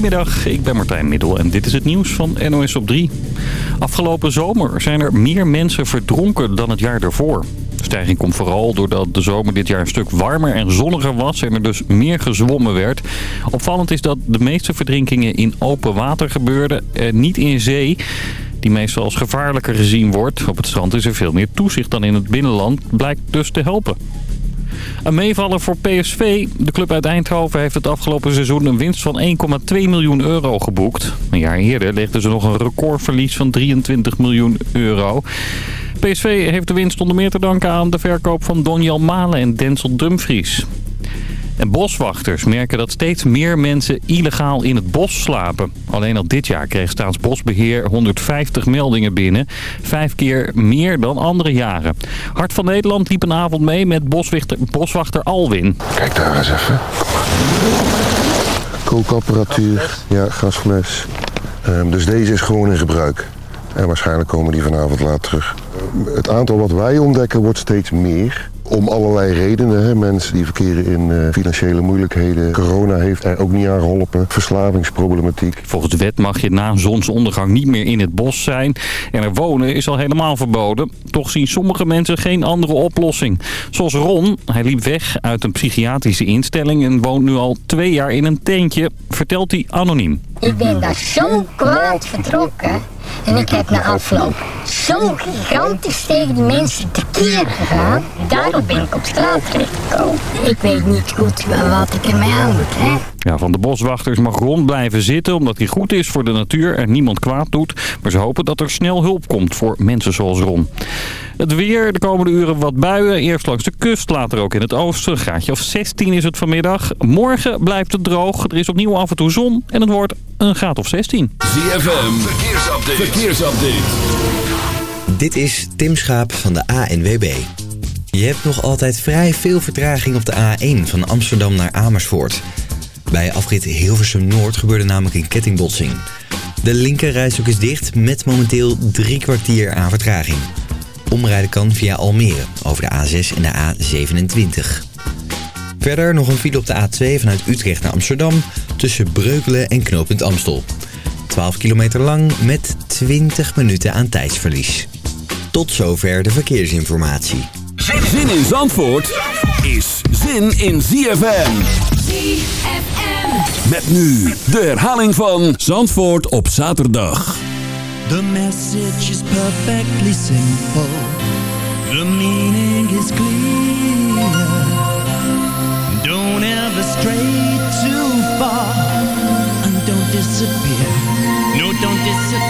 Goedemiddag, ik ben Martijn Middel en dit is het nieuws van NOS op 3. Afgelopen zomer zijn er meer mensen verdronken dan het jaar ervoor. De stijging komt vooral doordat de zomer dit jaar een stuk warmer en zonniger was en er dus meer gezwommen werd. Opvallend is dat de meeste verdrinkingen in open water gebeurden en niet in zee die meestal als gevaarlijker gezien wordt. Op het strand is er veel meer toezicht dan in het binnenland, blijkt dus te helpen. Een meevaller voor PSV. De club uit Eindhoven heeft het afgelopen seizoen een winst van 1,2 miljoen euro geboekt. Een jaar eerder legden ze nog een recordverlies van 23 miljoen euro. PSV heeft de winst onder meer te danken aan de verkoop van Donjal Malen en Denzel Dumfries. En boswachters merken dat steeds meer mensen illegaal in het bos slapen. Alleen al dit jaar kreeg Staatsbosbeheer 150 meldingen binnen. Vijf keer meer dan andere jaren. Hart van Nederland liep een avond mee met boswachter, Alwin. Kijk daar eens even. Kookapparatuur, ja, gasfles. Um, dus deze is gewoon in gebruik. En waarschijnlijk komen die vanavond laat terug. Het aantal wat wij ontdekken wordt steeds meer. Om allerlei redenen. Hè. Mensen die verkeren in uh, financiële moeilijkheden. Corona heeft er ook niet aan geholpen. Verslavingsproblematiek. Volgens de wet mag je na zonsondergang niet meer in het bos zijn. En er wonen is al helemaal verboden. Toch zien sommige mensen geen andere oplossing. Zoals Ron. Hij liep weg uit een psychiatrische instelling en woont nu al twee jaar in een tentje. Vertelt hij anoniem. Ik ben daar zo kwaad vertrokken. En ik heb na afloop zo gigantisch tegen die mensen tekeer gegaan. Daarom ben ik op straat terechtgekomen. Ik weet niet goed wat ik ermee aan moet, hè. Ja, van de boswachters mag Ron blijven zitten omdat hij goed is voor de natuur en niemand kwaad doet. Maar ze hopen dat er snel hulp komt voor mensen zoals Ron. Het weer, de komende uren wat buien. Eerst langs de kust, later ook in het oosten. Een graadje of 16 is het vanmiddag. Morgen blijft het droog. Er is opnieuw af en toe zon en het wordt een graad of 16. ZFM, verkeersupdate. verkeersupdate. Dit is Tim Schaap van de ANWB. Je hebt nog altijd vrij veel vertraging op de A1 van Amsterdam naar Amersfoort. Bij afrit Hilversum Noord gebeurde namelijk een kettingbotsing. De linkerrijstok is dicht met momenteel drie kwartier aan vertraging. Omrijden kan via Almere over de A6 en de A27. Verder nog een file op de A2 vanuit Utrecht naar Amsterdam tussen Breukelen en knooppunt Amstel. 12 kilometer lang met 20 minuten aan tijdsverlies. Tot zover de verkeersinformatie. Zin in Zandvoort is zin in ZFM. ZFM. Met nu de herhaling van Zandvoort op zaterdag. The message is perfectly simple. The meaning is clear. Don't ever stray too far. And don't disappear. No, don't disappear.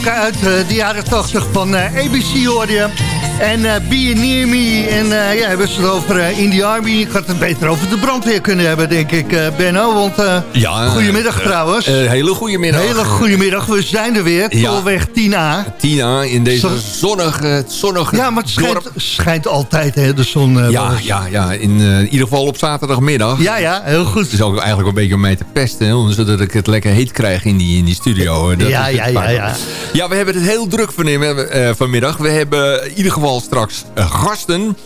klanken uit eh, de jaren 80 van eh, ABC hoorde je. En eh Be Near Me. En eh, ja, hebben ze het over eh, In the Army. Ik had het beter over de brandweer kunnen hebben, denk ik, eh, Benno. Want Ja, goedemiddag trouwens. eh, hele goede middag. Hele goedemiddag, we zijn er weer. Ja. Tolweg 10A. Tina, in deze Zo- zonnige, zonnige Ja, maar het schijnt, altijd, hè, de zon. Ja, ja, ja. In, in ieder geval op zaterdagmiddag. ja, ja, heel goed. Het is ook eigenlijk een beetje om mij te pesten, hè, zodat ik het lekker heet krijg in die, in die studio. Dat Ja, ja, ja, ja. Ja, we hebben het heel druk eh, vanmiddag. We hebben in ieder geval straks eh, gasten.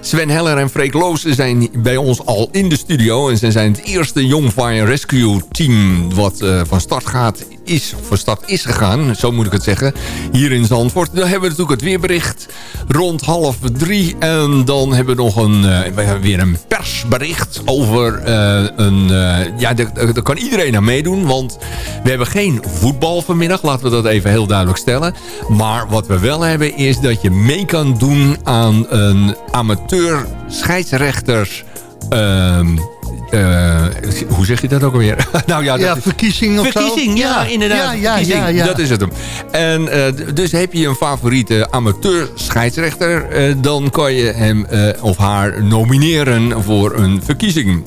Sven Heller en Freek Loos zijn bij ons al in de studio. En ze zijn het eerste Young Fire Rescue team wat eh, van start gaat is, van start is gegaan. Zo moet ik het zeggen. Hier in Zandvoort. Dan hebben we natuurlijk het weerbericht rond half drie. En dan hebben we nog een, hebben weer een persbericht over eh, een... eh, ja, daar, daar kan iedereen aan meedoen. Want we hebben geen voetbal vanmiddag. Laten we dat even heel duidelijk stellen. Maar wat we wel hebben is dat je mee kan doen aan een amateur scheidsrechters... ehm, eh, hoe zeg je dat ook alweer? nou ja, dat Ja, is- verkiezing of zo? Verkiezing, ja, inderdaad. Ja, ja, verkiezing. ja, ja. Dat is het hem. En eh, dus heb je een favoriete amateur scheidsrechter... eh, dan kan je hem of haar nomineren voor een verkiezing.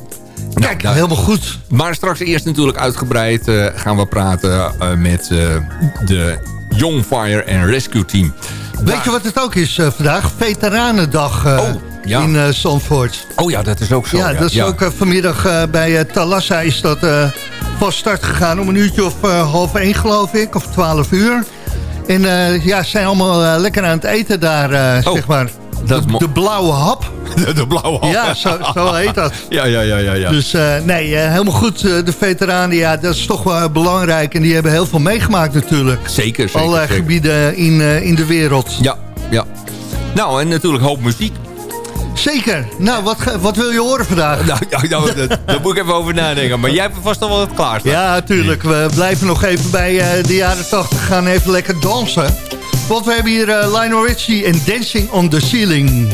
Nou, Kijk, daar- helemaal goed. maar straks eerst natuurlijk uitgebreid gaan we praten met de Young Fire and Rescue Team. Weet je wat het ook is vandaag? Veteranendag Oh, ja. in Zandvoort. Oh ja, dat is ook zo. Ja, dat is ook eh, vanmiddag eh, bij Talassa is dat van start gegaan om een uurtje of half één geloof ik, of twaalf uur. En ja, ze zijn allemaal lekker aan het eten daar, Oh, zeg maar. dat de, de blauwe hap. de, de blauwe hap. Ja, zo, zo heet dat. Ja, ja, ja, ja. ja. Dus nee, helemaal goed. de veteranen, ja, dat is toch wel belangrijk. En die hebben heel veel meegemaakt natuurlijk. zeker, zeker. Allerlei zeker. gebieden in, in de wereld. Ja, ja. Nou, en natuurlijk hoop muziek. Zeker. Nou, wat, wat wil je horen vandaag? Nou, nou, daar moet ik even over nadenken. Maar jij hebt vast al wel wat klaar. Ja, natuurlijk. We blijven nog even bij eh, de jaren 80 gaan even lekker dansen. Want we hebben hier eh, Lionel Richie en Dancing on the Ceiling.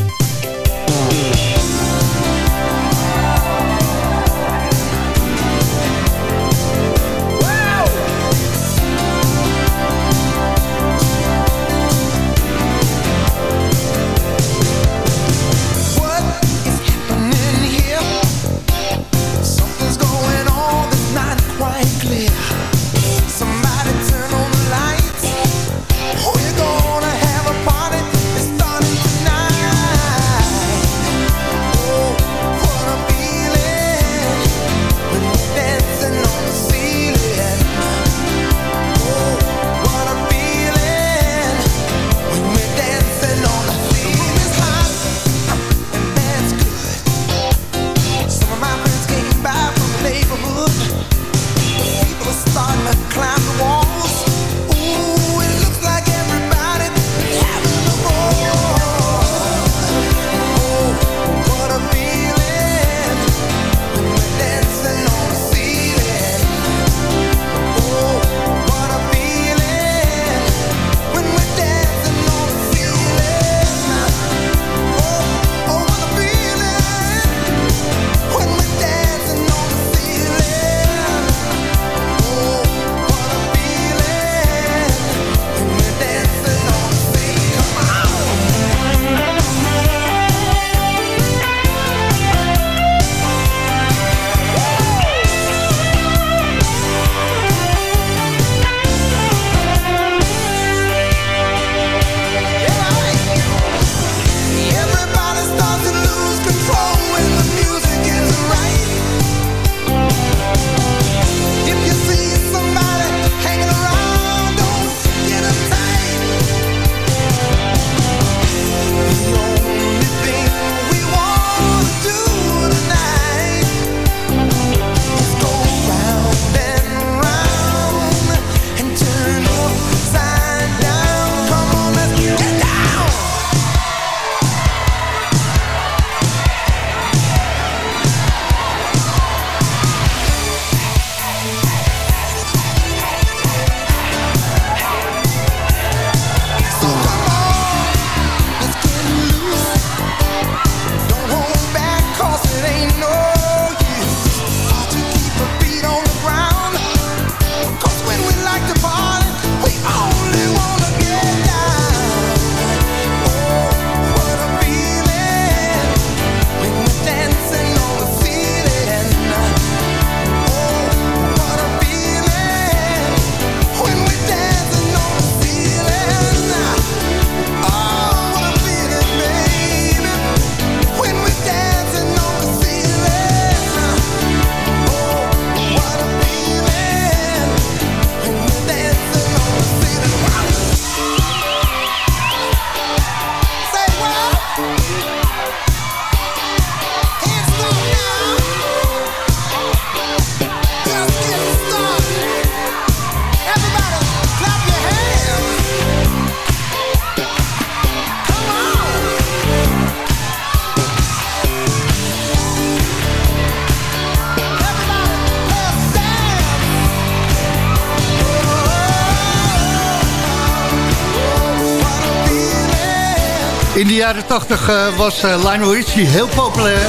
80 eh, was eh, Lionel Richie heel populair.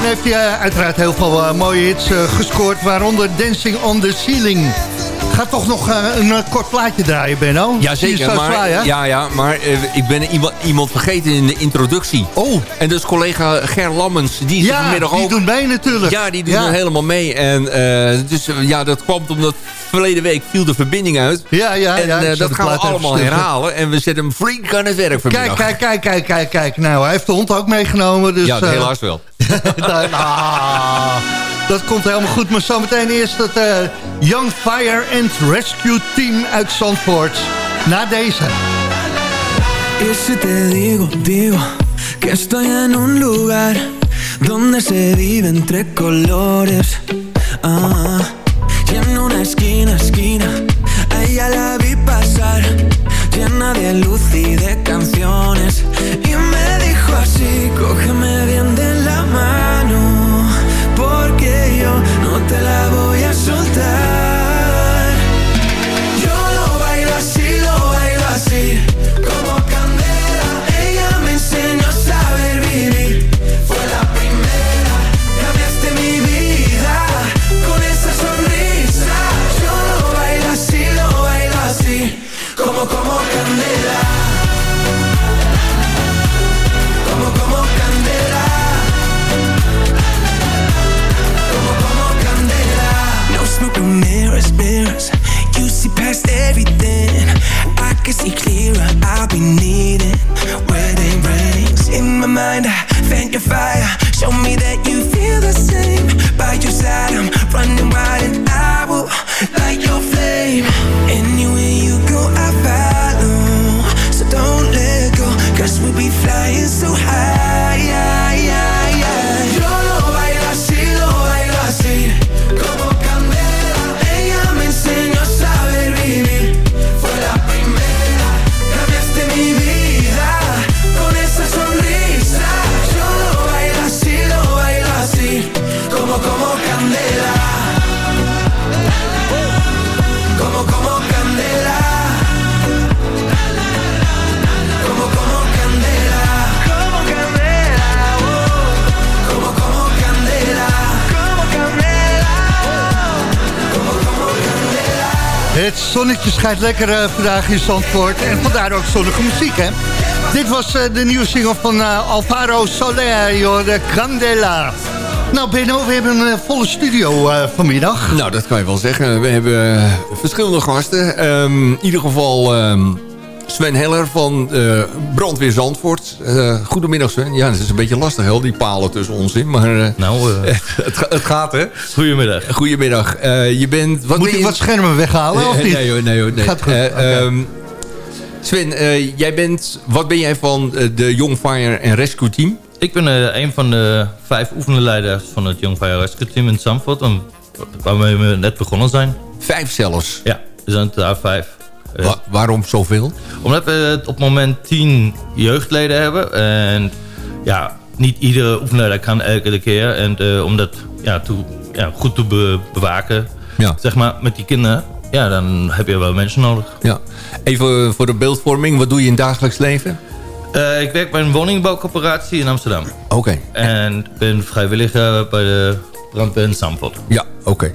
En heeft hij eh, uiteraard heel veel mooie hits gescoord, waaronder Dancing on the Ceiling. Ga toch nog een kort plaatje draaien, Benno? Ja, zeker. Maar, ja? ja, ja, maar ik ben iemand, iemand vergeten in de introductie. Oh, En dus collega Ger Lammens, die is er ja, vanmiddag die ook. doen mee natuurlijk. Ja, die doen er helemaal mee. En dus ja, dat kwam omdat verleden week viel de verbinding uit. Ja, ja, en ja. eh, ik zet dat gaan we allemaal herhalen. En we zetten hem flink aan het werk Kijk, vanmiddag. kijk, kijk, kijk, kijk, kijk. Nou, hij heeft de hond ook meegenomen. Dus, ja, eh, helaas wel. nou, ah, dat komt helemaal goed. Maar zometeen eerst het eh, Young Fire and Rescue Team uit Zandvoort. Na deze. Y si te digo, digo que estoy en un lugar donde se vive entre colores. Ah, lekker eh, vandaag in Zandvoort. En vandaar ook zonnige muziek, hè? Dit was eh, de nieuwe single van eh, Alvaro Soler, de Candela. Nou, Benno, we hebben een volle studio vanmiddag. Nou, dat kan je wel zeggen. We hebben verschillende gasten. Ehm, in ieder geval ehm, Sven Heller van eh, Brandweer Zandvoort. Eh, goedemiddag Sven. Ja, het is een beetje lastig, hè, die palen tussen ons in. Maar eh, Nou, eh, het, het gaat, hè? goedemiddag. Goedemiddag. Eh, je bent... Wat Moet ben ik je- wat schermen weghalen, of niet? Nee hoor, nee hoor. Nee. Gaat goed. Eh, ehm, Sven, eh, jij bent, wat ben jij van de Young Fire and Rescue Team? Ik ben eh, een van de vijf oefenleiders van het Young Fire Rescue Team in Zandvoort. Waarmee we net begonnen zijn. Vijf zelfs. Ja, we zijn daar vijf. Eh, Wa- waarom zoveel? Omdat we op het moment tien jeugdleden hebben. En ja, niet iedere oefenleider kan elke keer. En eh, om dat ja, toe, ja, goed te be- bewaken, Ja. zeg maar, met die kinderen... Ja, dan heb je wel mensen nodig. ja. Even voor de beeldvorming, wat doe je in het dagelijks leven? Eh, ik werk bij een woningbouwcorporatie in Amsterdam. Oké. En ben vrijwilliger bij de in Zandvoort. Ja, oké.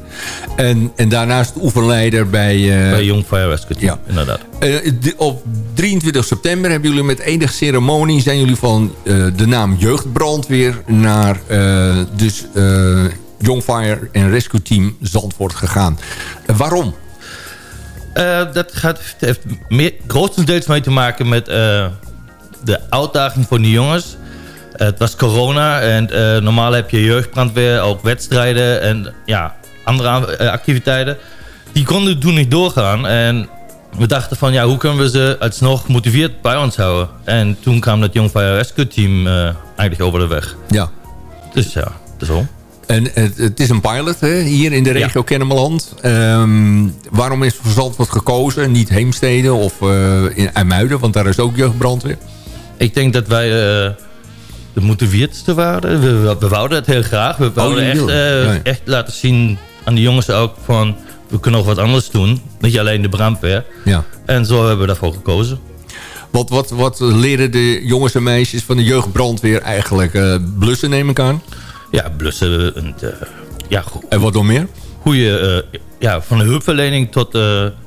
En, en daarnaast oefenleider bij... eh, Bij Young Fire Rescue Team, Ja. inderdaad. eh, op 23 september hebben jullie met enige ceremonie... zijn jullie van eh, de naam Jeugdbrandweer naar dus Young Fire and Rescue Team Zandvoort gegaan. Waarom? Dat gaat, heeft meer, grotendeels mee te maken met de uitdaging voor de jongens. Het was corona en eh, normaal heb je jeugdbrandweer, ook wedstrijden en ja, andere eh, activiteiten. Die konden toen niet doorgaan. En we dachten van, ja, hoe kunnen we ze alsnog gemotiveerd bij ons houden? En toen kwam dat Young Fire Rescue Team eh, eigenlijk over de weg. Ja. Dus ja, dat is. En het, het is een pilot hè, hier in de regio Kennemerland. Ehm, waarom is voor Zandvoort gekozen? Niet Heemstede of eh in IJmuiden, want daar is ook jeugdbrandweer. Ik denk dat wij de motiveerdste waren. We, we, we wouden het heel graag. We wouden jullie echt, eh, Nee. echt laten zien aan de jongens ook van... we kunnen nog wat anders doen. Niet alleen de brandweer. Ja. En zo hebben we daarvoor gekozen. Wat, wat, wat leren de jongens en meisjes van de jeugdbrandweer eigenlijk? Eh, blussen neem ik aan. Ja, blussen. En, eh, ja, go- En wat nog meer? hoe je ja, van de hulpverlening tot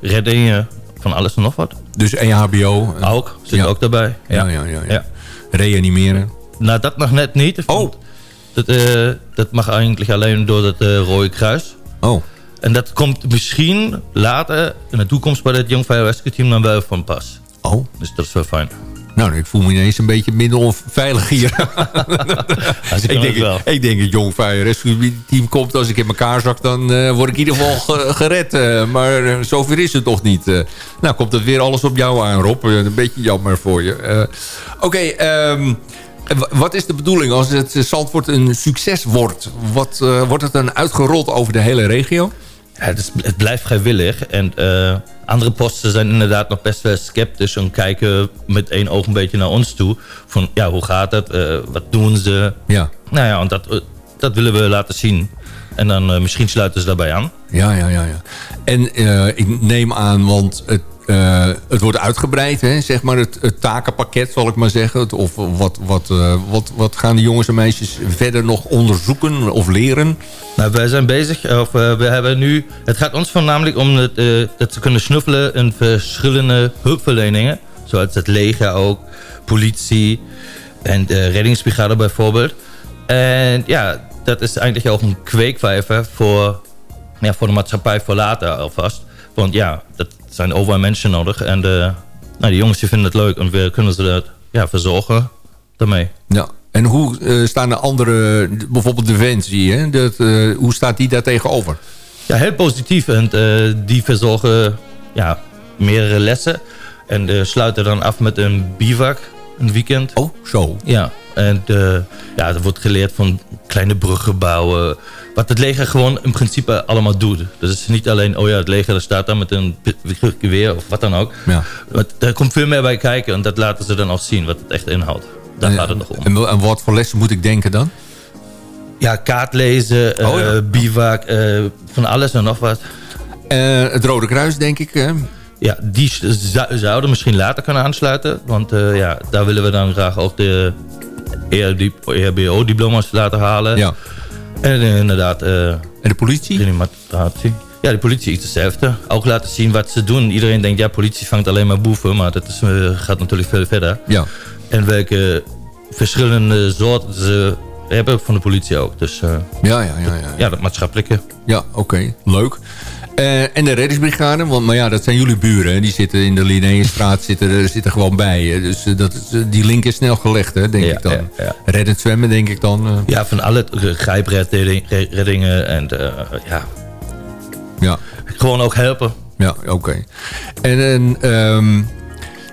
reddingen... van alles en nog wat. Dus EHBO. eh, Ook, zit Ja. ook daarbij. Ja, ja, ja. ja. Ja. Reanimeren. Nou, dat nog net niet. Oh. Dat, eh, dat mag eigenlijk alleen door het eh, Rode Kruis. Oh. En dat komt misschien later in de toekomst bij het Young Fire Rescue Team dan wel van pas. Oh. Dus dat is wel fijn. Nou, ik voel me ineens een beetje minder onveilig hier. Ik, denk, het wel. ik denk het Jong Fire Rescue Team komt. Als ik in elkaar zak, dan eh, word ik in ieder geval ge- gered. maar eh, zover is het nog niet. nou, komt het weer alles op jou aan, Rob. Een beetje jammer voor je. Oké, ehm, w- wat is de bedoeling als het eh, Zandvoort een succes wordt? Wat, eh, wordt het dan uitgerold over de hele regio? Ja, het, is, het blijft vrijwillig. En eh, andere posten zijn inderdaad nog best wel sceptisch. En kijken met één oog een beetje naar ons toe. Van ja, hoe gaat het? Wat doen ze? Ja. Nou ja, want dat, dat willen we laten zien. En dan misschien sluiten ze daarbij aan. Ja, ja, ja. ja. En ik neem aan, want het, eh, het wordt uitgebreid, hè? zeg maar het, takenpakket, zal ik maar zeggen. Of wat, wat, eh, wat, wat gaan de jongens en meisjes verder nog onderzoeken of leren? Nou, wij zijn bezig, of eh, we hebben nu... Het gaat ons voornamelijk om het, dat ze kunnen snuffelen in verschillende hulpverleningen. Zoals het leger ook, politie en de reddingsbrigade bijvoorbeeld. En ja, dat is eigenlijk ook een kweekvijver voor, ja, voor de maatschappij voor later alvast. Want ja, dat zijn overal mensen nodig. En de, nou, die jongens die vinden het leuk en we kunnen ze dat ja, verzorgen daarmee. Ja. En hoe eh, staan de andere, bijvoorbeeld Defensie, hè? Dat, eh, hoe staat die daar tegenover? Ja, heel positief. En eh, die verzorgen ja, meerdere lessen. En sluiten dan af met een bivak, een weekend. Oh, zo. Ja, en ja, er wordt geleerd van kleine bruggen bouwen. Wat het leger gewoon in principe allemaal doet. Dus het is niet alleen, oh ja, het leger staat daar met een geweer of wat dan ook. Ja. Maar er komt veel meer bij kijken en dat laten ze dan ook zien, wat het echt inhoudt. Daar gaat het nog om. En, wat voor lessen moet ik denken dan? Ja, kaart lezen, eh Oh ja. bivak, eh, van alles en nog wat. Eh, het Rode Kruis, denk ik. hè? Ja, die zou- zouden misschien later kunnen aansluiten. Want eh, ja, daar willen we dan graag ook de EHBO-diploma's laten halen. Ja. En eh, inderdaad, eh En de politie? reanimatie. Ja, de politie is hetzelfde. Ook laten zien wat ze doen. Iedereen denkt, ja, politie vangt alleen maar boeven. Maar dat is, eh, gaat natuurlijk veel verder. Ja. En welke verschillende soorten ze hebben van de politie ook. Dus Ja, ja, ja. ja. ja, dat maatschappelijke. Ja, oké. Leuk. Eh, en de reddingsbrigade, want maar ja, dat zijn jullie buren. Die zitten in de Linnéenstraat, zitten, er- zitten gewoon bij. Dus eh, dat, eh, die link is snel gelegd, hè, denk Ja, ik dan. ja, ja. Reddend zwemmen, denk ik dan. Ja, van alle grijpreddingen en ja, ja, gewoon ook helpen. ja oké. En, en ehm,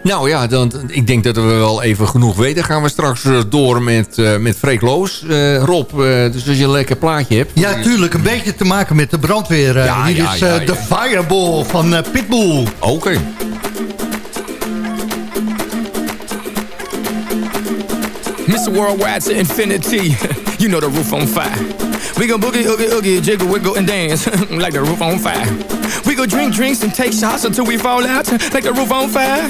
nou ja, dan, ik denk dat we wel even genoeg weten. Gaan we straks eh, door met, eh met Freek Loos. Eh, Rob, eh, dus als je een lekker plaatje hebt. Ja, tuurlijk. Een beetje te maken met de brandweer. Ja, Hier ja, is ja, eh, de. Fireball van Pitbull. Oké. Mr. Worldwide to infinity. you know the roof on fire. We go boogie, oogie, oogie, jiggle, wiggle, and dance like the roof on fire. We go drink drinks and take shots until we fall out like the roof on fire.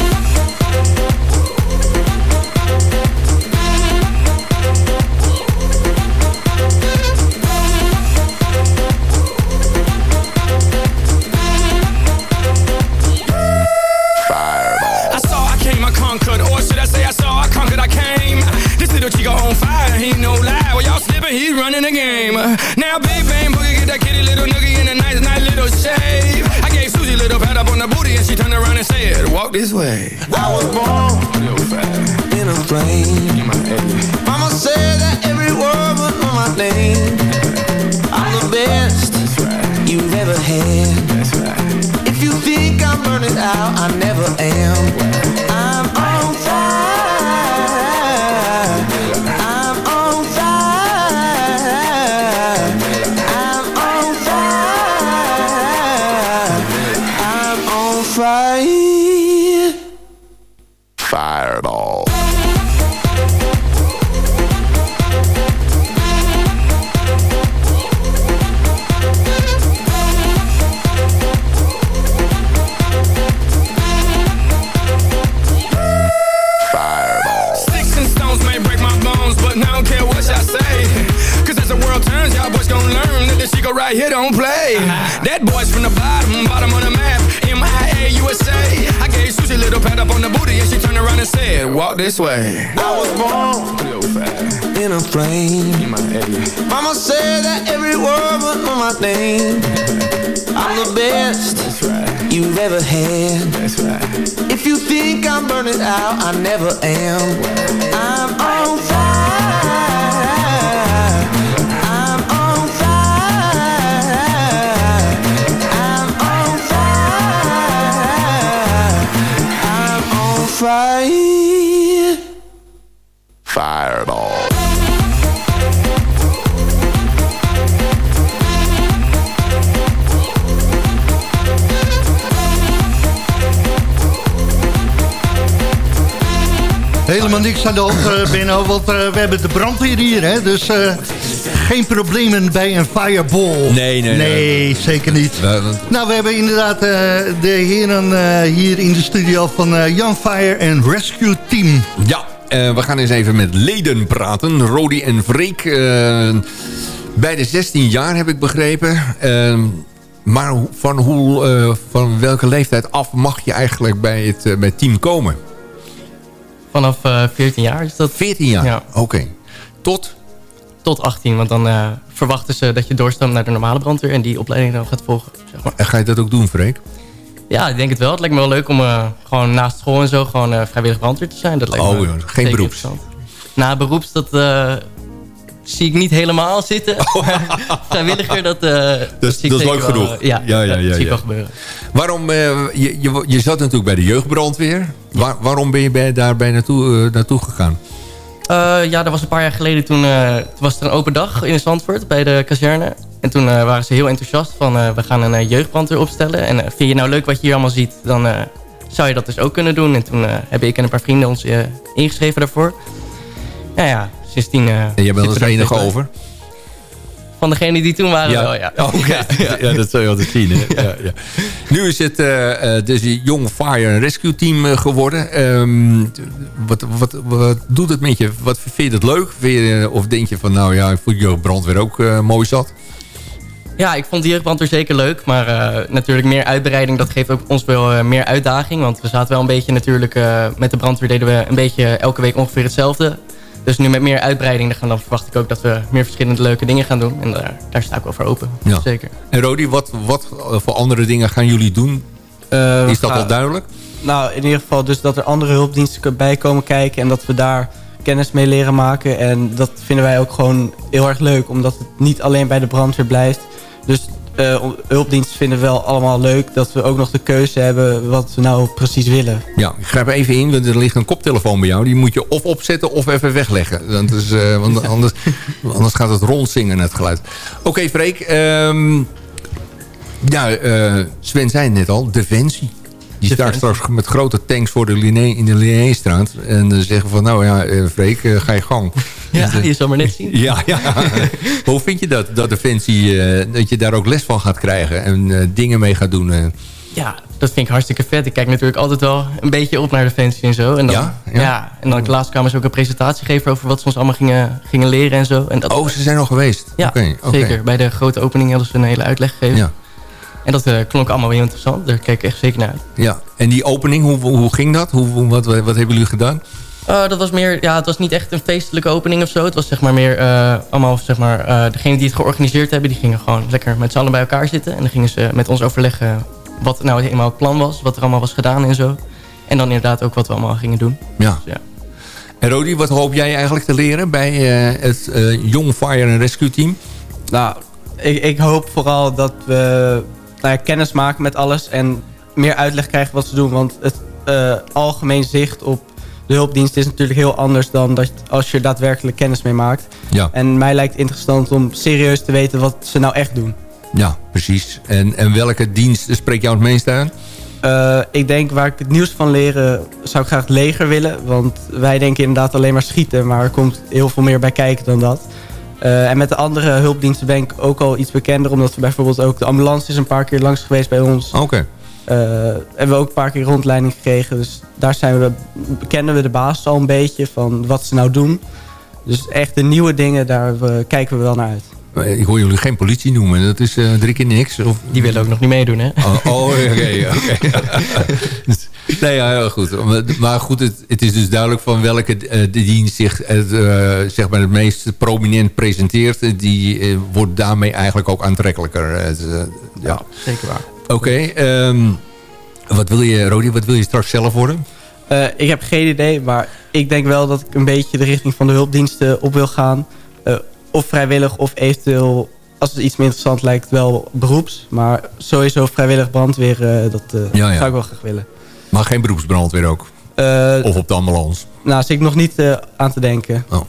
Running the game. Now Big Bang Boogie get that kitty little noogie in a nice, nice little shave. I gave Susie a little pat up on the booty and she turned around and said, walk this way. I was born in a plane. Mama said that every word was on my name. I'm the best you've ever had. If you think I'm burning out, I never am. I'm turns, y'all boys gon' learn that this Chico right here don't play. That boy's from the bottom, bottom of the map. MIA USA. I gave Susie a little pat up on the booty and she turned around and said, Walk this way. I was born in a plane. Mama said that every word was on my name. I'm the best right. you've ever had. Right. If you think I'm burning out, I never am. I'm on fire. Fireball. Helemaal niks aan de hand, eh, Benno, want eh, we hebben de brandweer hier, hè? Dus eh, geen problemen bij een fireball. Nee, nee, nee. Nee, zeker niet. Nou, we hebben inderdaad eh, de heren eh, hier in de studio van eh, Young Fire and Rescue Team. Ja, eh, we gaan eens even met leden praten. Rodi en Freek. eh, bij de 16 jaar heb ik begrepen. Maar van, hoe, eh, van welke leeftijd af mag je eigenlijk bij het, bij het team komen? Vanaf eh 14 jaar is dat. 14 jaar? Ja. Oké. Tot? Tot 18, want dan eh, verwachten ze dat je doorstroomt naar de normale brandweer en die opleiding dan gaat volgen. Zeg maar. En ga je dat ook doen, Freek? Ja, ik denk het wel. Het lijkt me wel leuk om eh, gewoon naast school en zo gewoon eh, vrijwillig brandweer te zijn. Dat lijkt Oh, me ja, geen beroeps. Na beroeps, dat zie ik niet helemaal zitten. Vrijwilliger, dat, eh, dat, is leuk genoeg. eh, ja, Ja, ja, dat ja, zie ik ja. wel gebeuren. Waarom, je, je, je zat natuurlijk bij de jeugdbrandweer. Waar, waarom ben je bij, daarbij naartoe, eh, naartoe gegaan? Eh, ja, dat was een paar jaar geleden. Toen, eh, toen was er een open dag in Zandvoort bij de kazerne. En toen eh, waren ze heel enthousiast van we gaan een jeugdbrandweer opstellen. En vind je nou leuk wat je hier allemaal ziet, dan zou je dat dus ook kunnen doen. En toen hebben ik en een paar vrienden ons ingeschreven daarvoor. Ja, ja, sindsdien... En jij bent als er enige bij. Van degenen die toen waren wel, ja. Oh, Oké. ja, dat zou je altijd zien. Hè? Ja. Ja, Nu is het eh, dus Young Fire Rescue Team eh, geworden. Ehm, wat, wat, wat doet het met je? Wat, vind je het leuk? Vind je, of denk je van, nou ja, ik voel je brandweer ook mooi zat? Ja, ik vond de jeugdbrandweer zeker leuk. Maar natuurlijk meer uitbreiding, dat geeft ook ons wel meer uitdaging. Want we zaten wel een beetje natuurlijk... met de brandweer deden we een beetje elke week ongeveer hetzelfde. Dus nu met meer uitbreiding, dan, dan verwacht ik ook dat we meer verschillende leuke dingen gaan doen. En daar, daar sta ik wel voor open. Ja. Zeker. En Rodi, wat, wat eh, voor andere dingen gaan jullie doen? Eh, is dat gaan- al duidelijk? Nou, in ieder geval dus dat er andere hulpdiensten bij komen kijken... en dat we daar kennis mee leren maken. En dat vinden wij ook gewoon heel erg leuk... omdat het niet alleen bij de brandweer blijft. Dus eh, hulpdiensten vinden we wel allemaal leuk... dat we ook nog de keuze hebben wat we nou precies willen. Ja, ik grijp even in, want er ligt een koptelefoon bij jou. Die moet je of opzetten of even wegleggen. Dat is, eh, want anders, anders gaat het rondzingen, het geluid. Oké, Freek. ehm, ja, eh, Sven zei het net al, Defensie. Die staat straks met grote tanks voor de Linné, in de Linnéestraat. En dan zeggen van, nou ja, eh, Freek, eh, ga je gang. Ja, Dus, eh, je zal maar net zien. Ja, ja. Hoe vind je dat, dat Defensie, eh, dat je daar ook les van gaat krijgen en eh, dingen mee gaat doen? eh? Ja, dat vind ik hartstikke vet. Ik kijk natuurlijk altijd wel een beetje op naar Defensie en zo. En dan, Ja? ja? Ja. en dan laatst kwamen ze ook een presentatie geven over wat ze ons allemaal gingen, gingen leren en zo. En dat, Oh, ze zijn al geweest? Ja, zeker. Bij de grote opening hadden ze een hele uitleg gegeven. Ja. En dat eh, klonk allemaal weer interessant. Daar kijk ik echt zeker naar uit. Ja, en die opening, hoe, hoe ging dat? Hoe, wat, wat hebben jullie gedaan? Eh, dat was meer, ja, het was niet echt een feestelijke opening of zo. Het was zeg maar meer, eh, allemaal zeg maar, eh degenen die het georganiseerd hebben, die gingen gewoon lekker met z'n allen bij elkaar zitten. En dan gingen ze met ons overleggen wat nou helemaal het plan was, wat er allemaal was gedaan en zo. En dan inderdaad ook wat we allemaal gingen doen. Ja. Dus ja. En Rodi, wat hoop jij eigenlijk te leren bij eh, het eh, Young Fire and Rescue Team? Nou, ik, ik hoop vooral dat we nou ja, kennis maken met alles en meer uitleg krijgen wat ze doen. Want het eh, algemeen zicht op de hulpdienst is natuurlijk heel anders dan dat als je daadwerkelijk kennis mee maakt. Ja. En mij lijkt het interessant om serieus te weten wat ze nou echt doen. Ja, precies. En, en welke dienst spreekt jou het meest aan? Eh, ik denk waar ik het nieuws van leren, zou ik graag het leger willen. Want wij denken inderdaad alleen maar schieten, maar er komt heel veel meer bij kijken dan dat. Eh, en met de andere hulpdiensten ben ik ook al iets bekender. Omdat we bijvoorbeeld ook de ambulance is een paar keer langs geweest bij ons. Oké. Eh, hebben we ook een paar keer rondleiding gekregen. Dus daar zijn we, kennen we de basis al een beetje van wat ze nou doen. Dus echt de nieuwe dingen, daar kijken we wel naar uit. Eh, Ik hoor jullie geen politie noemen. Dat is eh, drie keer niks. Of... Die willen ook nog niet meedoen, hè? Oh, oh, oké. oké. nee, ja, heel goed. Maar- goed, het, het is dus duidelijk van welke eh, de dienst zich het, eh, zeg maar het meest prominent presenteert. Eh, Die eh, wordt daarmee eigenlijk ook aantrekkelijker. Eh, eh, ja. Zeker waar. Oké. ehm, wat wil je, Rodi, wat wil je straks zelf worden? Eh, ik heb geen idee, maar ik denk wel dat ik een beetje de richting van de hulpdiensten op wil gaan. Eh, of vrijwillig of eventueel, als het iets meer interessant lijkt, wel beroeps. Maar sowieso vrijwillig brandweer, eh, dat eh, Ja, ja. zou ik wel graag willen. Maar geen beroepsbrandweer ook? Eh, Of op de ambulance? nou, zit ik nog niet eh, aan te denken. Oh.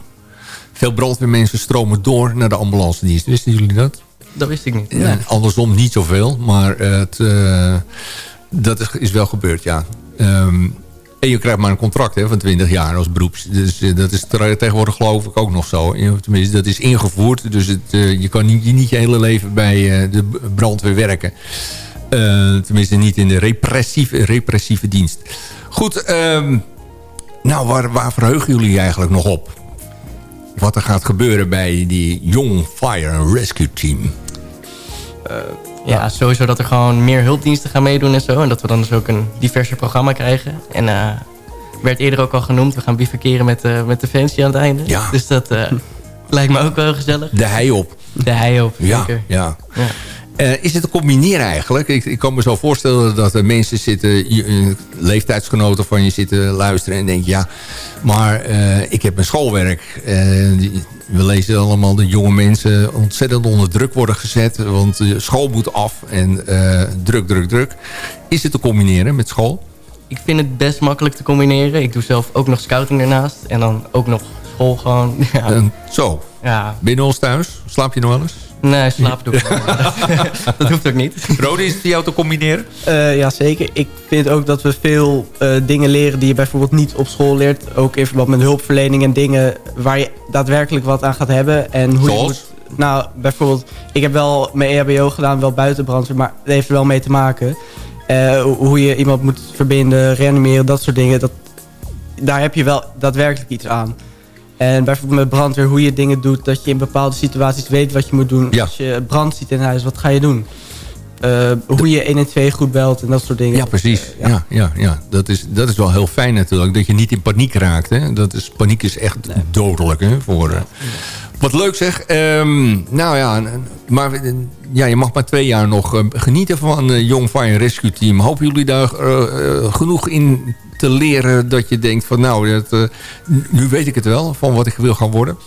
Veel brandweermensen stromen door naar de ambulance dienst. Wisten jullie dat? Dat wist ik niet. Ja, andersom niet zoveel, maar het, eh, dat is, is wel gebeurd, ja. Ehm, en je krijgt maar een contract hè, van 20 jaar als beroeps. Dus dat is tegenwoordig geloof ik ook nog zo. Tenminste, dat is ingevoerd. Dus het, je kan niet, niet je hele leven bij de brandweer werken. Eh, tenminste, niet in de repressieve, repressieve dienst. Goed, ehm, nou, waar, waar verheugen jullie eigenlijk nog op? Wat er gaat gebeuren bij die Young Fire and Rescue Team? Ja, sowieso dat er gewoon meer hulpdiensten gaan meedoen en zo. En dat we dan dus ook een diverser programma krijgen. En eh werd eerder ook al genoemd, we gaan bivakeren met, eh met Defensie aan het einde. Ja. Dus dat eh, lijkt me ook wel gezellig. De hei op. De hei op, Ja, zeker. ja. Ja. Eh, is het te combineren eigenlijk? Ik, ik kan me zo voorstellen dat er mensen zitten, je- eh, leeftijdsgenoten van je zitten luisteren en denken, ja, maar eh, ik heb mijn schoolwerk. We lezen allemaal dat jonge mensen ontzettend onder druk worden gezet, want school moet af en druk, druk, druk. Is het te combineren met school? Ik vind het best makkelijk te combineren. Ik doe zelf ook nog scouting daarnaast. En dan ook nog school gewoon. Ja, zo, ja. binnen ons thuis, slaap je nog wel eens? Nee, slapen doe ik niet. Dat hoeft ook niet. Rodi, is het voor jou te combineren? Eh, ja, zeker. Ik vind ook dat we veel eh, dingen leren die je bijvoorbeeld niet op school leert. Ook in verband met hulpverlening en dingen waar je daadwerkelijk wat aan gaat hebben. En hoe je moet, nou, bijvoorbeeld, ik heb wel mijn EHBO gedaan, wel buiten brandweer, maar het heeft er wel mee te maken. Eh, hoe- hoe je iemand moet verbinden, reanimeren, dat soort dingen. Dat, daar heb je wel daadwerkelijk iets aan. En bijvoorbeeld met brandweer, hoe je dingen doet, dat je in bepaalde situaties weet wat je moet doen. Ja. Als je brand ziet in huis, wat ga je doen? Eh, hoe je 112 goed belt en dat soort dingen. Ja, precies. Ja, ja, ja. Dat, is, dat is wel heel fijn natuurlijk. Dat je niet in paniek raakt. Hè? Dat is, paniek is echt dodelijk hè, voor... eh. Wat leuk zeg. Ehm, nou ja, maar eh, ja, je mag maar twee jaar nog eh, genieten van Young Fire Rescue Team. Hopen jullie daar eh, eh, genoeg in te leren dat je denkt van nou, dat, eh, nu weet ik het wel van wat ik wil gaan worden.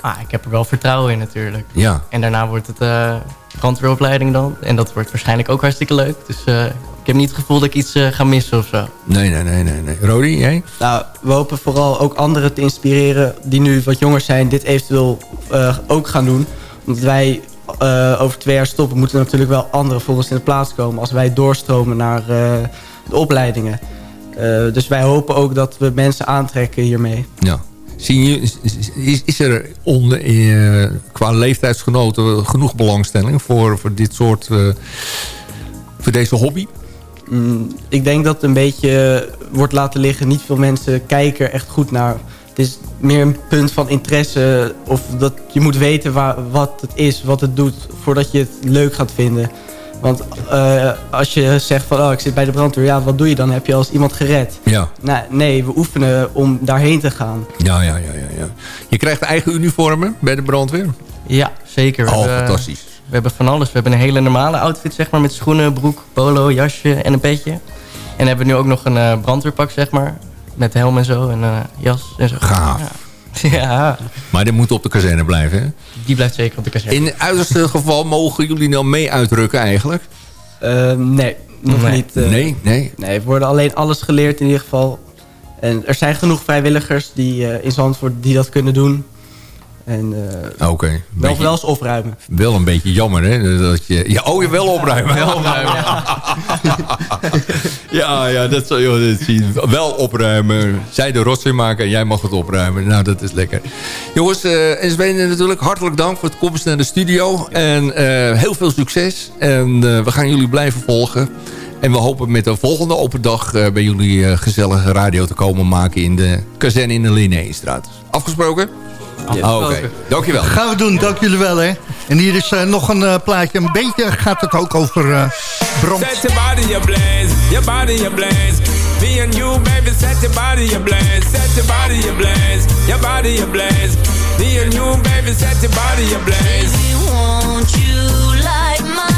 Ah, ik heb er wel vertrouwen in natuurlijk. Ja. En daarna wordt het eh brandweeropleiding dan. En dat wordt waarschijnlijk ook hartstikke leuk. Dus eh, ik heb niet het gevoel dat ik iets eh, ga missen of zo. Nee, nee, nee, nee. nee. Rodi, jij? Nou, we hopen vooral ook anderen te inspireren die nu wat jonger zijn, dit eventueel eh, ook gaan doen. Omdat wij eh, over twee jaar stoppen, moeten er natuurlijk wel anderen voor ons in de plaats komen als wij doorstromen naar eh, de opleidingen. Eh, dus wij hopen ook dat we mensen aantrekken hiermee. Ja. Zie je, is, er onder, eh, qua leeftijdsgenoten genoeg belangstelling voor, voor dit soort, eh, voor deze hobby? Mm, ik denk dat het een beetje wordt laten liggen. Niet veel mensen kijken er echt goed naar. Het is meer een punt van interesse. Of dat je moet weten waar, wat het is, wat het doet, voordat je het leuk gaat vinden. Want eh, als je zegt van, oh, ik zit bij de brandweer, ja, wat doe je dan? Heb je als iemand gered? Ja. Nou, nee, we oefenen om daarheen te gaan. Ja, ja, ja, ja, ja. Je krijgt eigen uniformen bij de brandweer? Ja, zeker. Oh, fantastisch. We hebben van alles. We hebben een hele normale outfit, zeg maar, met schoenen, broek, polo, jasje en een petje. En hebben nu ook nog een eh, brandweerpak, zeg maar. Met helm en zo en eh, jas en zo. Gaaf. Ja. Ja, Maar dit moet op de kazerne blijven, hè? die blijft zeker op de kazerne. In het uiterste geval mogen jullie nou mee uitrukken eigenlijk? Eh, nee, nog Nee. niet. eh, Nee, nee. Nee, we worden alleen alles geleerd in ieder geval. En er zijn genoeg vrijwilligers die eh, in Zandvoort die dat kunnen doen. En Oké. wel, Beetje- wel eens opruimen. Wel een beetje jammer, hè? Dat je, ja, oh, je wel opruimen. Wel opruimen, ja, ja, dat zal je zien. Wel opruimen. Zij de rotzooi maken en jij mag het opruimen. Nou, dat is lekker. Jongens, eh en Sven natuurlijk hartelijk dank voor het komst naar de studio. En eh, heel veel succes. En we gaan jullie blijven volgen. En we hopen met de volgende open dag bij jullie gezellige radio te komen maken in de kazerne in de Linnéestraat. Afgesproken? Ah, Oké, dankjewel. Gaan we doen, dank jullie wel hè. En hier is eh, nog een eh, plaatje. Een beetje gaat het ook over eh brand. Set your body ablaze, your body ablaze. Me and you, baby, set your body ablaze. Set your body ablaze, your body ablaze. Me and you, baby, set your body ablaze. Won't you light my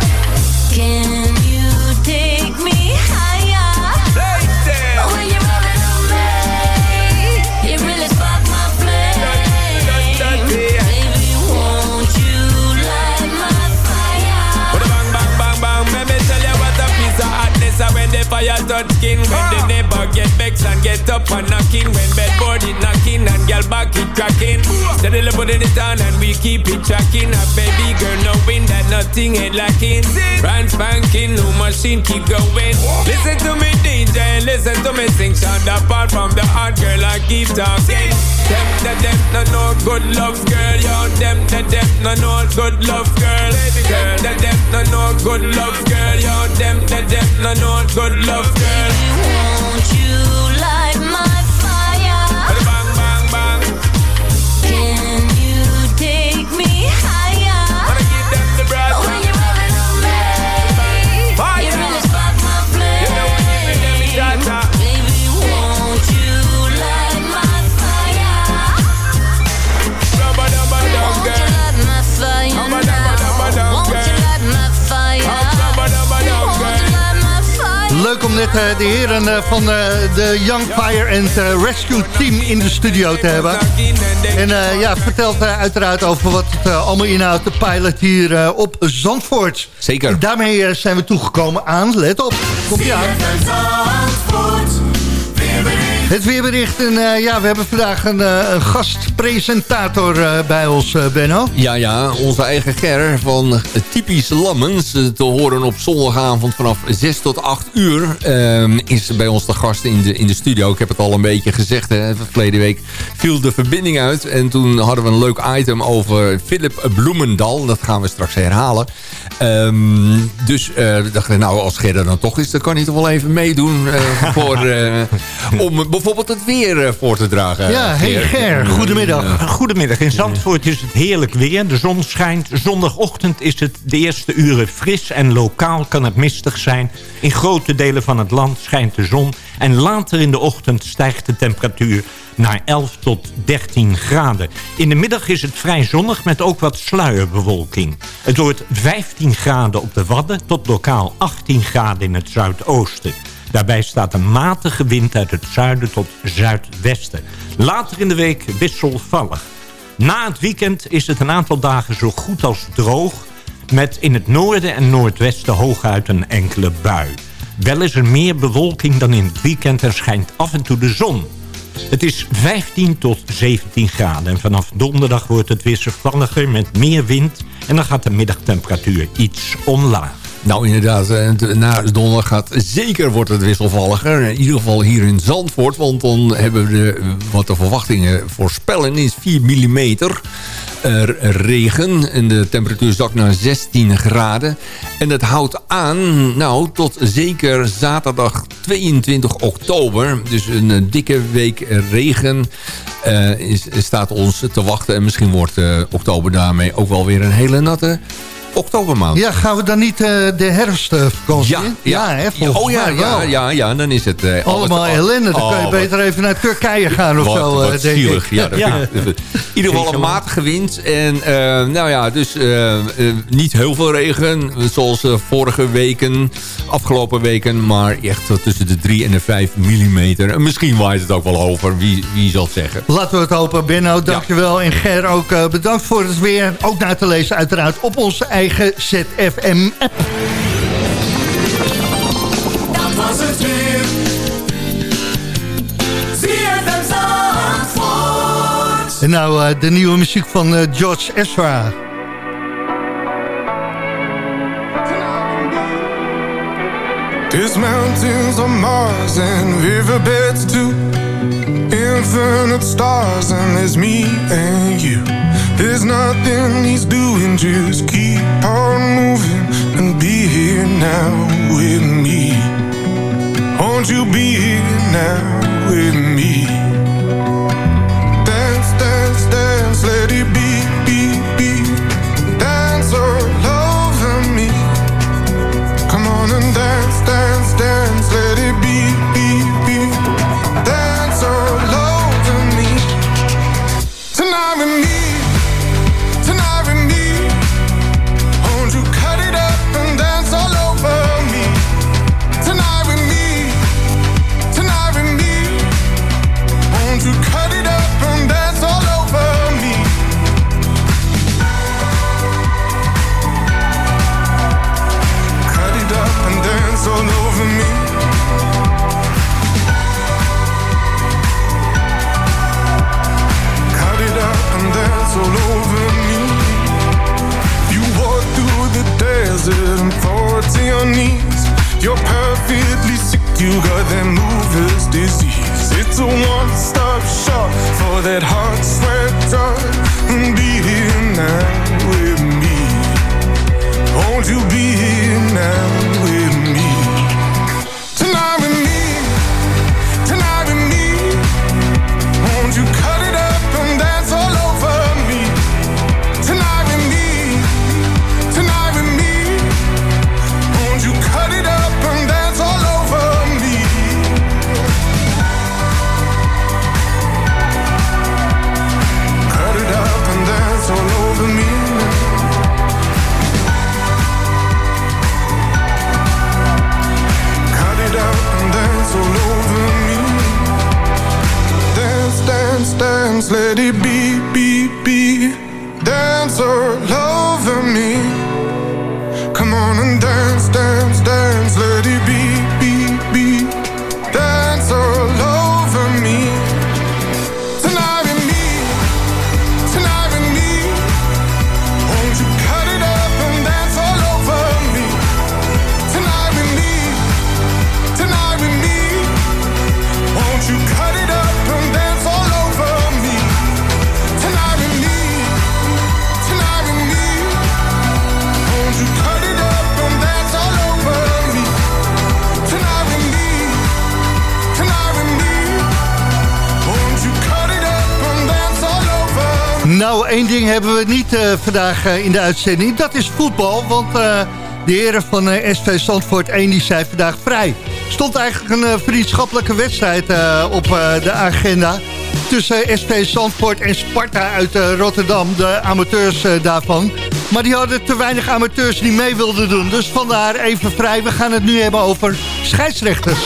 Fire touch skin, with ah! the neighbor get vexed and get up and knocking, when bedboard it knocking and girl back it cracking. Steadily putting it on and we keep it tracking. A baby girl knowing that nothing ain't lacking. Brand spanking, new machine keep going. Listen to me DJ listen to me sing. Sound apart from the hard girl I keep talking. Them, the them, no no good love girl. Yo, them, the them, no no good love girl. Girl, the them, no no good love girl. Yo, them, the them, no no good love girl. Om net eh, de heren eh, van eh, de Young Fire and Rescue Team in de studio te hebben. En eh, ja, vertelt uiteraard over wat het eh, allemaal inhoudt, de pilot hier eh, op Zandvoort. Zeker. En daarmee zijn we toegekomen aan, let op, komt ie aan. Zandvoort. Het weerbericht. En eh, ja, we hebben vandaag een, eh, gastpresentator eh, bij ons, Benno. Ja, ja, onze eigen Ger van Typisch Lammens. Te horen op zondagavond vanaf 6 tot 8 uur. ehm, is bij ons de gast in de, in de studio. Ik heb het al een beetje gezegd. Hè. Verleden week viel de verbinding uit. En toen hadden we een leuk item over Philip Bloemendal. Dat gaan we straks herhalen. Ehm, dus we dachten, nou, als Ger er dan toch is... dan kan hij toch wel even meedoen. voor, om bijvoorbeeld het weer eh, voor te dragen. Ja, hey Ger, goedemiddag. Goedemiddag. In Zandvoort is het heerlijk weer. De zon schijnt. Zondagochtend is het de eerste uren fris en lokaal kan het mistig zijn. In grote delen van het land schijnt de zon. En later in de ochtend stijgt de temperatuur naar 11 tot 13 graden. In de middag is het vrij zonnig met ook wat sluierbewolking. Het wordt 15 graden op de Wadden tot lokaal 18 graden in het zuidoosten. Daarbij staat een matige wind uit het zuiden tot zuidwesten. Later in de week wisselvallig. Na het weekend is het een aantal dagen zo goed als droog... met in het noorden en noordwesten hooguit een enkele bui. Wel is er meer bewolking dan in het weekend en schijnt af en toe de zon. Het is 15 tot 17 graden en vanaf donderdag wordt het wisselvalliger met meer wind... en dan gaat de middagtemperatuur iets omlaag. Nou inderdaad, eh, na donderdag gaat zeker wordt het wisselvalliger. In ieder geval hier in Zandvoort. Want dan hebben we wat de verwachtingen voorspellen is 4 mm regen. En de temperatuur zakt naar 16 graden. En dat houdt aan nou, tot zeker zaterdag 22 oktober. Dus een eh, dikke week regen eh, is, staat ons te wachten. En misschien wordt oktober daarmee ook wel weer een hele natte oktobermaand. Ja, gaan we dan niet eh, de herfstvakantie Ja, in? ja. hè, Ja, volgens oh ja, mij ja, wel. ja, ja, dan is het... eh, Allemaal alles- ellende. Dan Oh, kun je wat- beter even naar Turkije gaan of wat, zo, wat eh, denk zielig. ik. Ja, dat ik- in ieder geval een matige wind. En eh, nou ja, dus eh, eh, niet heel veel regen. Zoals eh, vorige weken, afgelopen weken. Maar echt tussen de 3 en de 5 millimeter. En misschien waait het ook wel over. Wie, wie zal het zeggen. Laten we het hopen. Benno, dankjewel. En Ger ook eh, bedankt voor het weer. Ook na te lezen uiteraard op onze eigen ZFM-app. Dat was het weer. ZFM Zandvoort. En nou eh, de nieuwe muziek van eh, George Ezra. There's mountains on Mars and riverbeds too. Infinite stars and there's me and you. There's nothing he's doing, just keep on moving and be here now with me. Won't you be here now with me? Dance, dance, dance, let it be, be, be. Dance all over me. Come on and dance, dance, dance, let it één ding hebben we niet eh, vandaag eh, in de uitzending. Dat is voetbal, want eh, de heren van SV Zandvoort 1 die zijn vandaag vrij. stond eigenlijk een vriendschappelijke wedstrijd op de agenda... tussen SV Zandvoort en Sparta uit Rotterdam, de amateurs daarvan. Maar die hadden te weinig amateurs die mee wilden doen. Dus vandaar even vrij. We gaan het nu hebben over scheidsrechters.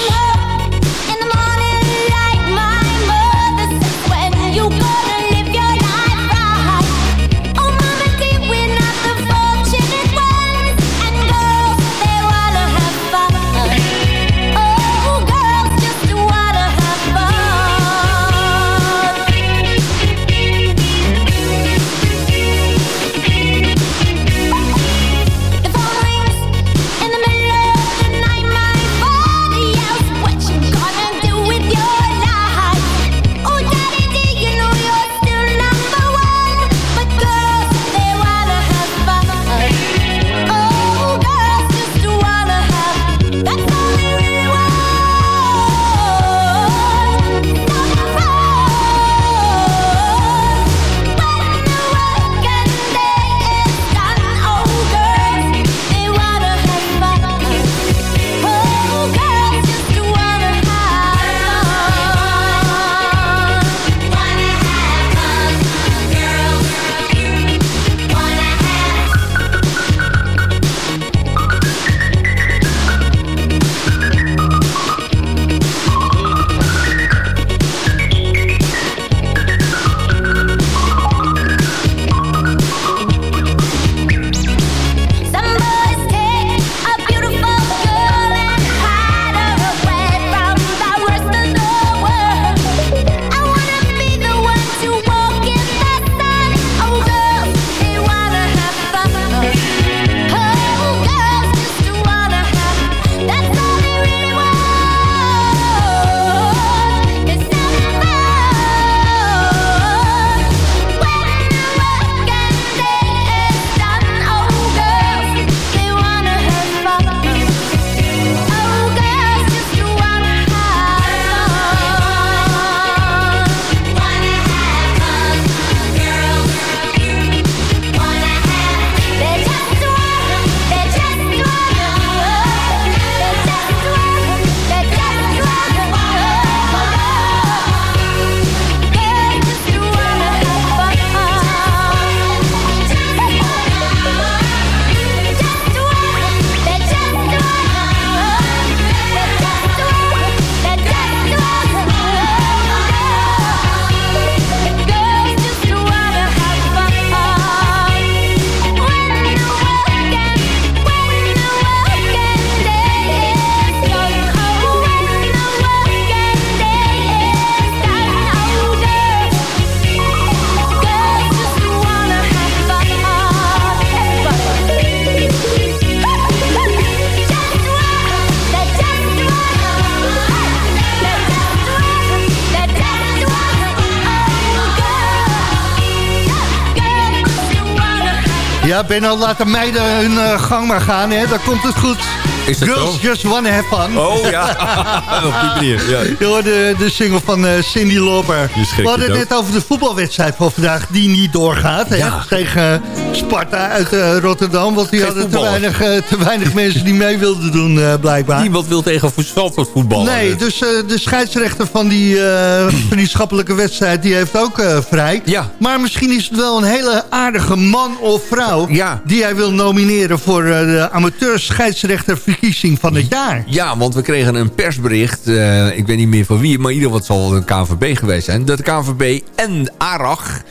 Ja, Benno, laat de meiden hun eh, gang maar gaan, hè. Dan komt het goed. Is dat Girls zo? just wanna have fun. Oh ja, op die manier. Ja. Je hoorde de single van eh, Cindy Lauper. Schrikt We hadden het net over de voetbalwedstrijd van vandaag die niet doorgaat. Hè? Ja. Tegen Sparta uit eh, Rotterdam. Want die Geen hadden te weinig, eh, te weinig mensen die mee wilden doen eh, blijkbaar. Niemand wil tegen Zandvoort voetballen. Nee, dus eh, de scheidsrechter van die eh, vriendschappelijke wedstrijd... die heeft ook eh, vrij. Ja. Maar misschien is het wel een hele aardige man of vrouw... Ja. die hij wil nomineren voor eh, de amateur scheidsrechterverkiezing van het jaar. Ja, want we kregen een persbericht. eh, ik weet niet meer van wie, maar in ieder geval zal het een KNVB geweest zijn. Dat de KNVB en ARAG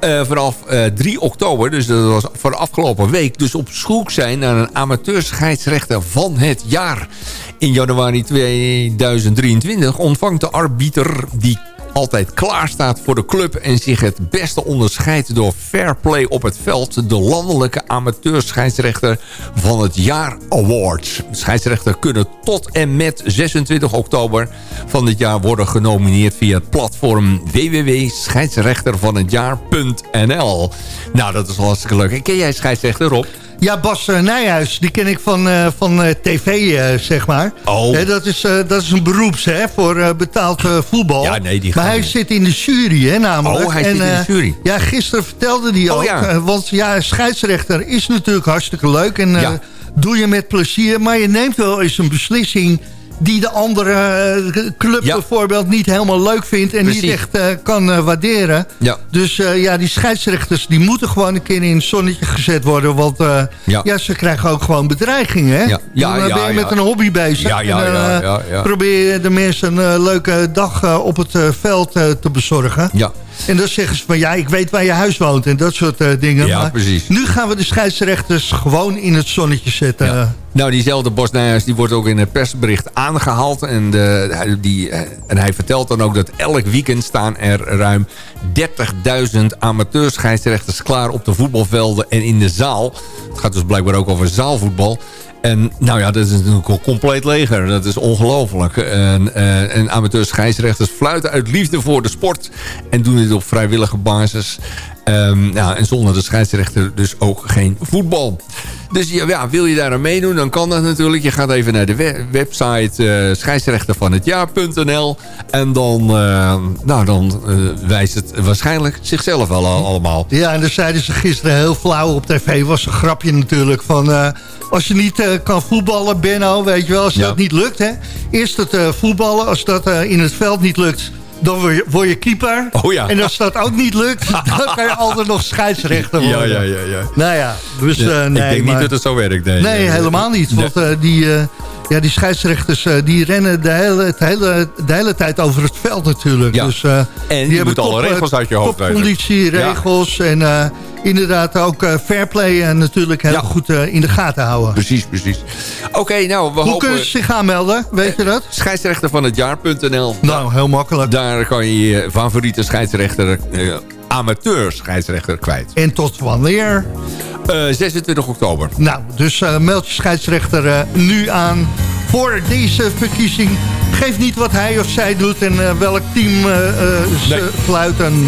eh, vanaf eh, 3 oktober, dus dat was voor de afgelopen week... dus op zoek zijn naar een amateur scheidsrechter van het jaar. In januari 2023 ontvangt de arbiter die altijd klaar staat voor de club... en zich het beste onderscheidt door fair play op het veld... de landelijke amateurscheidsrechter van het jaar award. Scheidsrechter kunnen tot en met 26 oktober van dit jaar worden genomineerd... via het platform www.scheidsrechtervanhetjaar.nl. Nou, dat is hartstikke leuk. En ken jij scheidsrechter, Rob? Ja, Bas eh, Nijhuis, die ken ik van, eh, van eh, tv, zeg maar. Oh. Dat, is, dat is een beroeps hè, voor betaald voetbal. Ja, nee, die maar hij niet. zit in de jury, hè, namelijk. Oh, hij zit in de jury. Ja, gisteren vertelde hij Oh, ook. ja. want ja, scheidsrechter is natuurlijk hartstikke leuk. En Ja. doe je met plezier. Maar je neemt wel eens een beslissing die de andere eh, club Ja. bijvoorbeeld niet helemaal leuk vindt... en niet echt eh, kan eh, waarderen. Ja. Dus ja, die scheidsrechters die moeten gewoon een keer in het zonnetje gezet worden. Want Ja. ja. ze krijgen ook gewoon bedreigingen. Hè? Ja. Dan ben je met een hobby bezig. Ja, ja, en probeer je de mensen een leuke dag op het veld te bezorgen. Ja. En dan zeggen ze van ja, ik weet waar je huis woont en dat soort eh, dingen. Ja, maar precies. Nu gaan we de scheidsrechters gewoon in het zonnetje zetten. Ja. Nou, diezelfde Bos Nijhuis die wordt ook in het persbericht aangehaald. En, de, hij- die, eh, en hij vertelt dan ook dat elk weekend staan er ruim 30.000 amateurscheidsrechters klaar op de voetbalvelden en in de zaal. Het gaat dus blijkbaar ook over zaalvoetbal. En nou ja, dat is natuurlijk een compleet leger. Dat is ongelooflijk. En, eh, en amateur scheidsrechters fluiten uit liefde voor de sport. En doen dit op vrijwillige basis. Ehm, ja, en zonder de scheidsrechter dus ook geen voetbal. Dus ja, wil je daar aan meedoen, dan kan dat natuurlijk. Je gaat even naar de we- website eh scheidsrechtervanhetjaar.nl en dan, eh, nou, dan eh, wijst het waarschijnlijk zichzelf wel al- allemaal. Ja, en dan zeiden ze gisteren heel flauw op tv. Was een grapje natuurlijk van... als je niet kan voetballen, Benno, weet je wel. Als Ja. dat niet lukt, hè. Eerst het voetballen. Als dat in het veld niet lukt, dan word je, word je keeper. Oh ja. En als dat ook niet lukt, dan kan je altijd nog scheidsrechter Ja, worden. ja, ja. ja. Nou ja, dus Ja, eh, nee. ik denk maar- niet dat het zo werkt. Nee, Nee, helemaal niet. Want eh, die, eh, ja, die scheidsrechters eh, die rennen de hele, het hele, de hele tijd over het veld natuurlijk. Ja. Dus, eh, En je hebben moet alle eh, regels uit je hoofd weten. Topconditieregels en eh, inderdaad ook eh, fairplay en natuurlijk heel Ja. goed in de gaten houden. Precies, precies. Oké, nou, we Hoe hopen... kunnen ze zich aanmelden? Weet je dat? Scheidsrechter van het jaar.nl. Nou, heel makkelijk. Daar kan je je favoriete scheidsrechter, eh, amateur scheidsrechter kwijt. En tot wanneer? Eh, 26 oktober. Nou, dus eh, meld je scheidsrechter eh, nu aan voor deze verkiezing. Geef niet wat hij of zij doet en eh, welk team eh, eh, ze Nee. fluiten.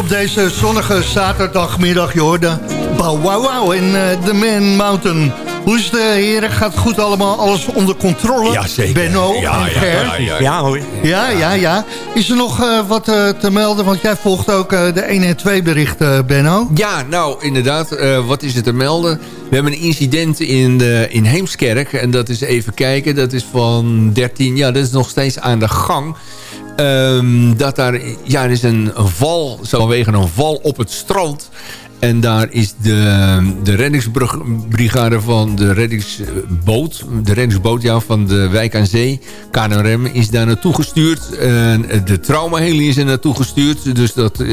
Op deze zonnige zaterdagmiddag. Je hoorde Bow Wow Wow in eh, The Man Mountain. Hoe is het, eh, heren? Gaat het goed allemaal? Alles onder controle? Ja, zeker. Benno Ja, en ja, Ger? ja, ja. Ja hoor. Ja, ja, ja. Is er nog eh, wat eh, te melden? Want jij volgt ook eh, de 1 en 2 berichten, Benno. Ja, nou inderdaad. eh, wat is er te melden? We hebben een incident in, de, in Heemskerk. En dat is even kijken. Dat is van 13. Ja, dat is nog steeds aan de gang. Ehm, dat daar, ja, er is een, een val, zo vanwege een val op het strand. En daar is de, de reddingsbrigade van de reddingsboot, de reddingsboot ja, van de Wijk aan Zee, KNRM, is daar naartoe gestuurd. En de traumaheli is er naartoe gestuurd. Dus dat eh,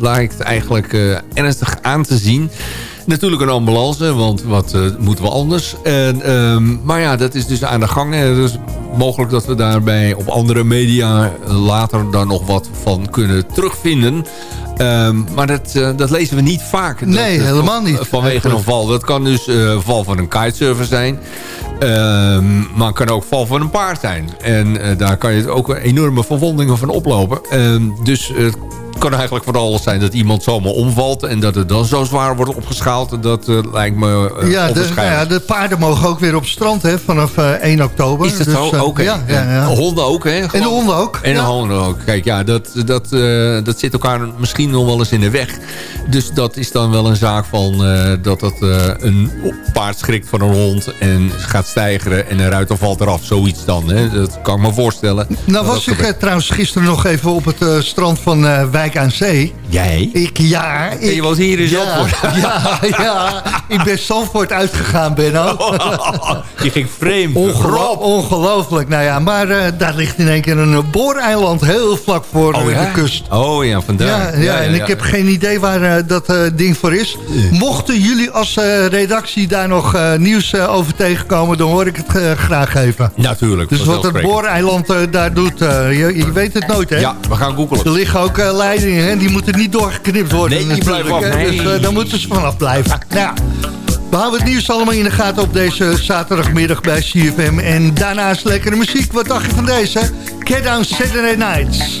lijkt eigenlijk eh, ernstig aan te zien. Natuurlijk een ambulance, want wat eh, moeten we anders? En, ehm, maar ja, dat is dus aan de gang. Dus mogelijk dat we daarbij op andere media later daar nog wat van kunnen terugvinden. Ehm, maar dat, eh, dat lezen we niet vaak. Dat- Nee, helemaal niet. Vanwege een val. Dat kan dus eh, val van een kitesurfer zijn. Ehm, maar het kan ook val van een paard zijn. En daar kan je ook enorme verwondingen van oplopen. Dus het kan eigenlijk vooral alles zijn dat iemand zomaar omvalt... en dat het dan zo zwaar wordt opgeschaald. Dat eh, lijkt me uh, ja, de, nou ja, de paarden mogen ook weer op het strand hè, vanaf eh, 1 oktober. Is dat Dus, zo? eh, Oké. Ja, ja, ja. Honden ook, hè? En de honden ook. En de honden ook. Kijk, ja, dat, dat, eh, dat zit elkaar misschien nog wel eens in de weg. Dus dat is dan wel een zaak van eh, dat dat eh, een paard schrikt van een hond en gaat stijgeren en een ruiter valt eraf. Zoiets dan, hè? Dat kan ik me voorstellen. Nou was ik eh, trouwens gisteren nog even op het eh, strand van eh, Wijk aan Zee. Jij? Ik, ja. Ik, En je was hier in ja, Zandvoort. Ja, ja. Ik ben Zandvoort uitgegaan, Benno. Die ging vreemd. Ongeloof, ongelooflijk. Nou ja, maar eh, daar ligt in één keer een eh, booreiland heel vlak voor eh, Oh ja? de kust. Oh ja, vandaar. Ja, ja, en ik heb geen idee waar eh, dat eh, ding voor is. Mochten jullie als eh, redactie daar nog eh, nieuws eh, over tegenkomen... dan hoor ik het eh, graag even. Natuurlijk. Dus wat het booreiland eh, daar doet, eh, je, je weet het nooit, hè? Ja, we gaan googelen. Er liggen ook eh, hè? die moeten niet doorgeknipt worden. Nee, die natuurlijk, blijven af. hè. Nee. Dus eh, daar moeten ze vanaf blijven. Nou ja, we houden het nieuws allemaal in de gaten op deze zaterdagmiddag bij CFM. En daarnaast lekkere muziek. Wat dacht je van deze? Get Down Saturday Nights.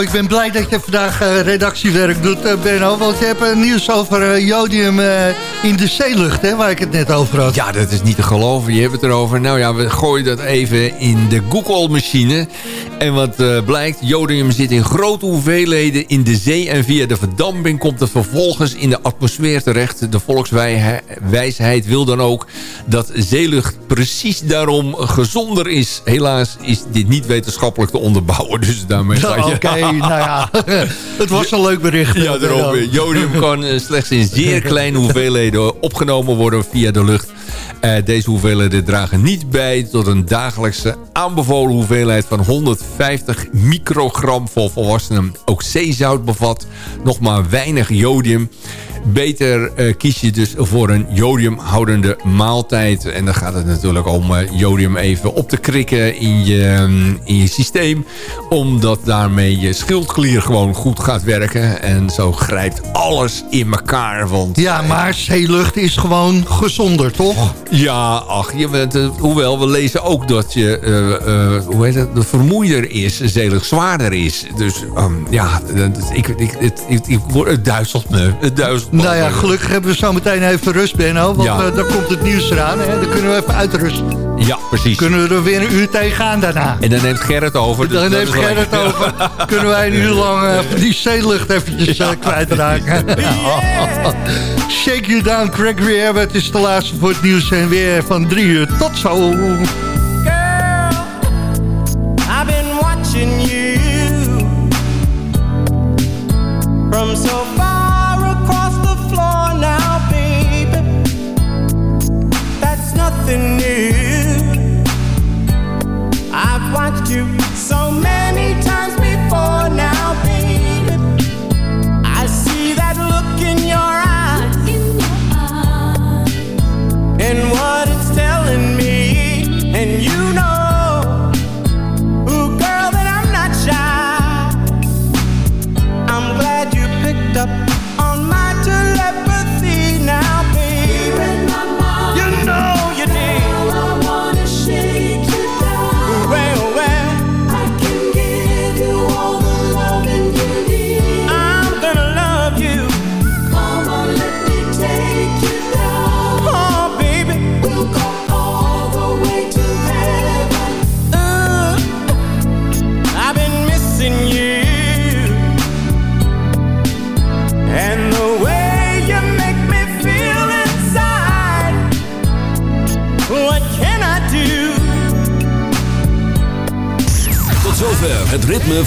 Nou, ik ben blij dat je vandaag eh, redactiewerk doet, eh, Benno. Want je hebt eh, nieuws over jodium in de zeelucht, hè, waar ik het net over had. Ja, dat is niet te geloven. Je hebt het erover. Nou ja, we gooien dat even in de Google-machine. En wat blijkt, jodium zit in grote hoeveelheden in de zee... en via de verdamping komt het vervolgens in de atmosfeer terecht. De volkswijsheid wil dan ook dat zeelucht precies daarom gezonder is. Helaas is dit niet wetenschappelijk te onderbouwen. Dus daarmee ga je... Oké, nou ja, het was een leuk bericht. Ja, eh, daarom. Jodium kan eh, slechts in zeer kleine hoeveelheden opgenomen worden via de lucht. Eh, deze hoeveelheden dragen niet bij tot een dagelijkse aanbevolen hoeveelheid van 150 microgram voor volwassenen. Ook zeezout bevat nog maar weinig jodium. Beter eh, kies je dus voor een jodiumhoudende maaltijd. En dan gaat het natuurlijk om eh, jodium even op te krikken in je, mm, in je systeem. Omdat daarmee je schildklier gewoon goed gaat werken. En zo grijpt alles in elkaar. Want, Ja, maar zeelucht is gewoon gezonder, toch? ja, ach, je bent, eh, hoewel we lezen ook dat je, hoe heet het, de vermoeider is, zelig zwaarder is. Dus ehm, ja, ik, ik, het, ik, ik het duizelt me. Het duizelt me. Nou ja, gelukkig hebben we zo meteen even rust, Benno. Want Ja. eh, dan komt het nieuws eraan. Hè? Dan kunnen we even uitrusten. Ja, precies. Kunnen we er weer een uur tegenaan daarna. En dan neemt Gerrit over. dus Dan wel Gerrit over. Kunnen wij een uur lang eh, die zeelucht eventjes eh, kwijtraken. Shake you down, Gregory Het is de laatste voor het nieuws en weer van drie uur. Tot zo.